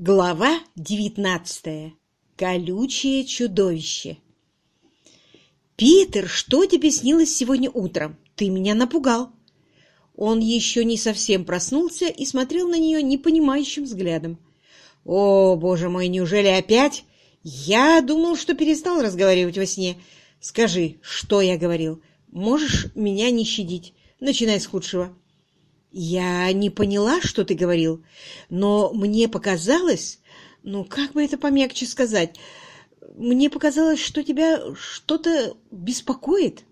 Глава девятнадцатая. Колючее чудовище. «Питер, что тебе снилось сегодня утром? Ты меня напугал!» Он еще не совсем проснулся и смотрел на нее непонимающим взглядом. «О, боже мой, неужели опять? Я думал, что перестал разговаривать во сне. Скажи, что я говорил? Можешь меня не щадить? Начинай с худшего». «Я не поняла, что ты говорил, но мне показалось, ну, как бы это помягче сказать, мне показалось, что тебя что-то беспокоит».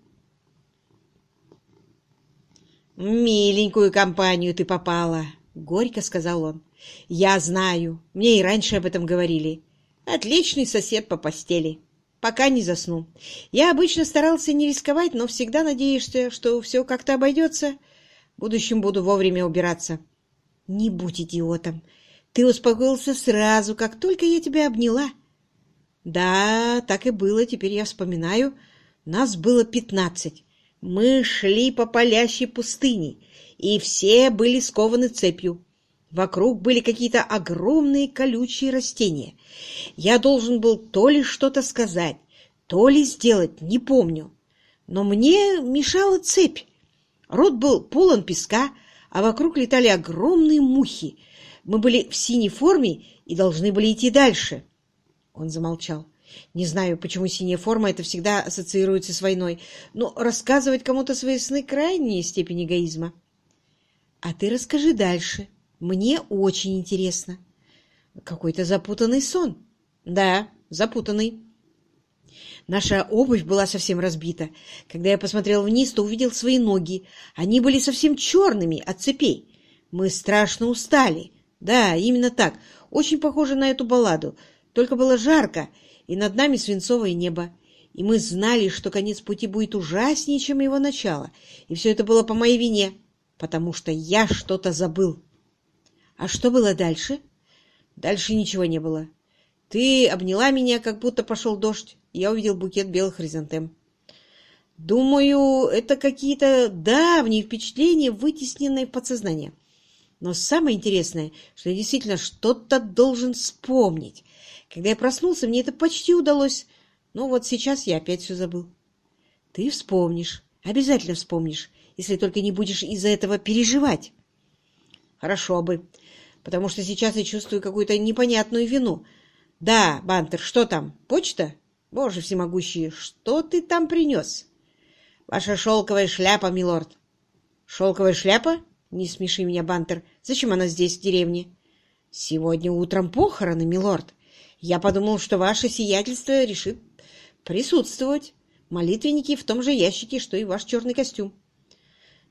«Миленькую компанию ты попала», — горько сказал он. «Я знаю, мне и раньше об этом говорили. Отличный сосед по постели, пока не засну. Я обычно старался не рисковать, но всегда надеешься, что все как-то обойдется». Будущем буду вовремя убираться. Не будь идиотом. Ты успокоился сразу, как только я тебя обняла. Да, так и было, теперь я вспоминаю. Нас было пятнадцать. Мы шли по палящей пустыне, и все были скованы цепью. Вокруг были какие-то огромные колючие растения. Я должен был то ли что-то сказать, то ли сделать, не помню. Но мне мешала цепь. Рот был полон песка, а вокруг летали огромные мухи. Мы были в синей форме и должны были идти дальше. Он замолчал. Не знаю, почему синяя форма это всегда ассоциируется с войной, но рассказывать кому-то свои сны — крайняя степень эгоизма. А ты расскажи дальше. Мне очень интересно. Какой-то запутанный сон. Да, запутанный. Наша обувь была совсем разбита. Когда я посмотрел вниз, то увидел свои ноги. Они были совсем черными от цепей. Мы страшно устали. Да, именно так. Очень похоже на эту балладу. Только было жарко, и над нами свинцовое небо. И мы знали, что конец пути будет ужаснее, чем его начало. И все это было по моей вине, потому что я что-то забыл. А что было дальше? Дальше ничего не было. Ты обняла меня, как будто пошел дождь. Я увидел букет белых хризантем. Думаю, это какие-то давние впечатления, вытесненные в подсознание. Но самое интересное, что я действительно что-то должен вспомнить. Когда я проснулся, мне это почти удалось. Но вот сейчас я опять все забыл. Ты вспомнишь, обязательно вспомнишь, если только не будешь из-за этого переживать. Хорошо бы, потому что сейчас я чувствую какую-то непонятную вину — «Да, Бантер, что там? Почта? Боже всемогущий, что ты там принес?» «Ваша шелковая шляпа, милорд». «Шелковая шляпа? Не смеши меня, Бантер. Зачем она здесь, в деревне?» «Сегодня утром похороны, милорд. Я подумал, что ваше сиятельство решит присутствовать. Молитвенники в том же ящике, что и ваш черный костюм».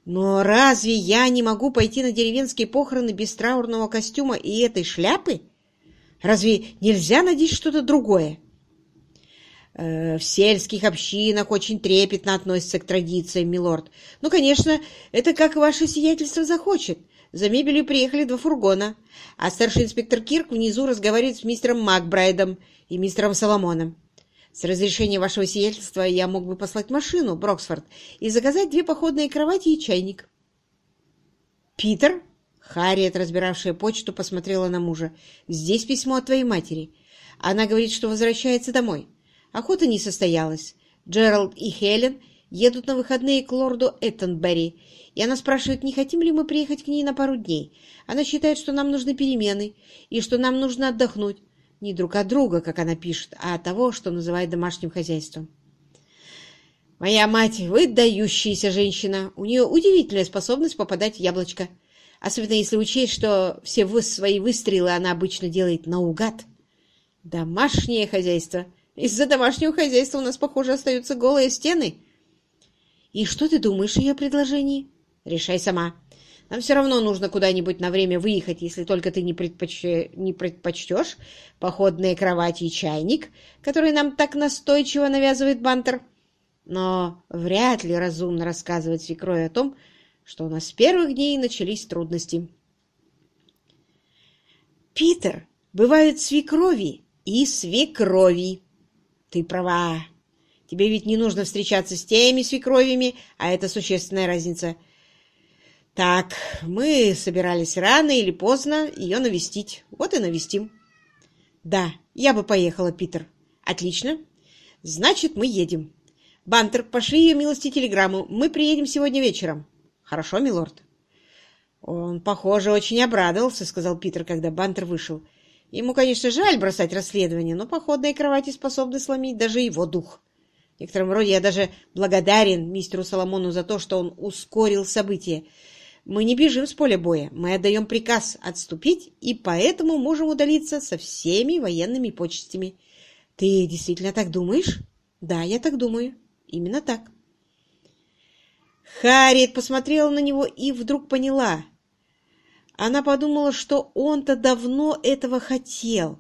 «Но разве я не могу пойти на деревенские похороны без траурного костюма и этой шляпы?» Разве нельзя надеть что-то другое? Э, в сельских общинах очень трепетно относятся к традициям, милорд. Ну, конечно, это как ваше сиятельство захочет. За мебелью приехали два фургона, а старший инспектор Кирк внизу разговаривает с мистером Макбрайдом и мистером Соломоном. С разрешения вашего сиятельства я мог бы послать машину, Броксфорд, и заказать две походные кровати и чайник. Питер Харриет, разбиравшая почту, посмотрела на мужа. «Здесь письмо от твоей матери. Она говорит, что возвращается домой. Охота не состоялась. Джеральд и Хелен едут на выходные к лорду Эттонберри, и она спрашивает, не хотим ли мы приехать к ней на пару дней. Она считает, что нам нужны перемены, и что нам нужно отдохнуть. Не друг от друга, как она пишет, а от того, что называет домашним хозяйством. Моя мать — выдающаяся женщина. У нее удивительная способность попадать в яблочко особенно если учесть, что все свои выстрелы она обычно делает наугад. Домашнее хозяйство. Из-за домашнего хозяйства у нас, похоже, остаются голые стены. И что ты думаешь о ее предложении? Решай сама. Нам все равно нужно куда-нибудь на время выехать, если только ты не, предпоч... не предпочтешь походные кровати и чайник, которые нам так настойчиво навязывает Бантер. Но вряд ли разумно рассказывать свекрови о том, что у нас с первых дней начались трудности. «Питер, бывают свекрови и свекрови. Ты права. Тебе ведь не нужно встречаться с теми свекровями, а это существенная разница. Так, мы собирались рано или поздно ее навестить. Вот и навестим. Да, я бы поехала, Питер. Отлично. Значит, мы едем. Бантер, пошли ее милости телеграмму. Мы приедем сегодня вечером. Хорошо, милорд. Он, похоже, очень обрадовался, сказал Питер, когда Бантер вышел. Ему, конечно, жаль бросать расследование, но походные кровати способны сломить даже его дух. В некотором роде я даже благодарен мистеру Соломону за то, что он ускорил события. Мы не бежим с поля боя, мы отдаем приказ отступить, и поэтому можем удалиться со всеми военными почестями. Ты действительно так думаешь? Да, я так думаю. Именно так. Харриет посмотрела на него и вдруг поняла. Она подумала, что он-то давно этого хотел.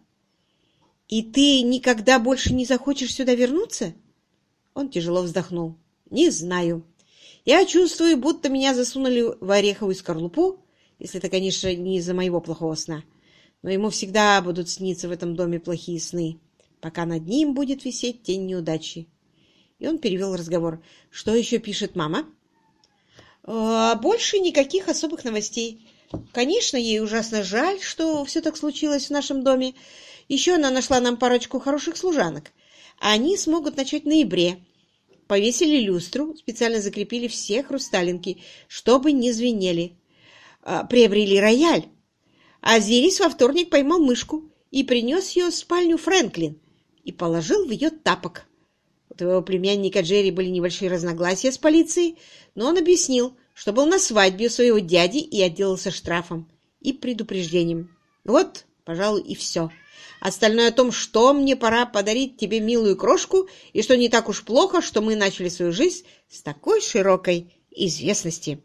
«И ты никогда больше не захочешь сюда вернуться?» Он тяжело вздохнул. «Не знаю. Я чувствую, будто меня засунули в ореховую скорлупу, если это, конечно, не из-за моего плохого сна. Но ему всегда будут сниться в этом доме плохие сны, пока над ним будет висеть тень неудачи. И он перевел разговор. «Что еще пишет мама?» «А, «Больше никаких особых новостей. Конечно, ей ужасно жаль, что все так случилось в нашем доме. Еще она нашла нам парочку хороших служанок. Они смогут начать в ноябре. Повесили люстру, специально закрепили все хрусталинки, чтобы не звенели. А, приобрели рояль. А Зирис во вторник поймал мышку и принес ее в спальню Фрэнклин и положил в ее тапок. Твоего племянника Джерри были небольшие разногласия с полицией, но он объяснил, что был на свадьбе своего дяди и отделался штрафом и предупреждением. Вот, пожалуй, и все. Остальное о том, что мне пора подарить тебе милую крошку, и что не так уж плохо, что мы начали свою жизнь с такой широкой известности.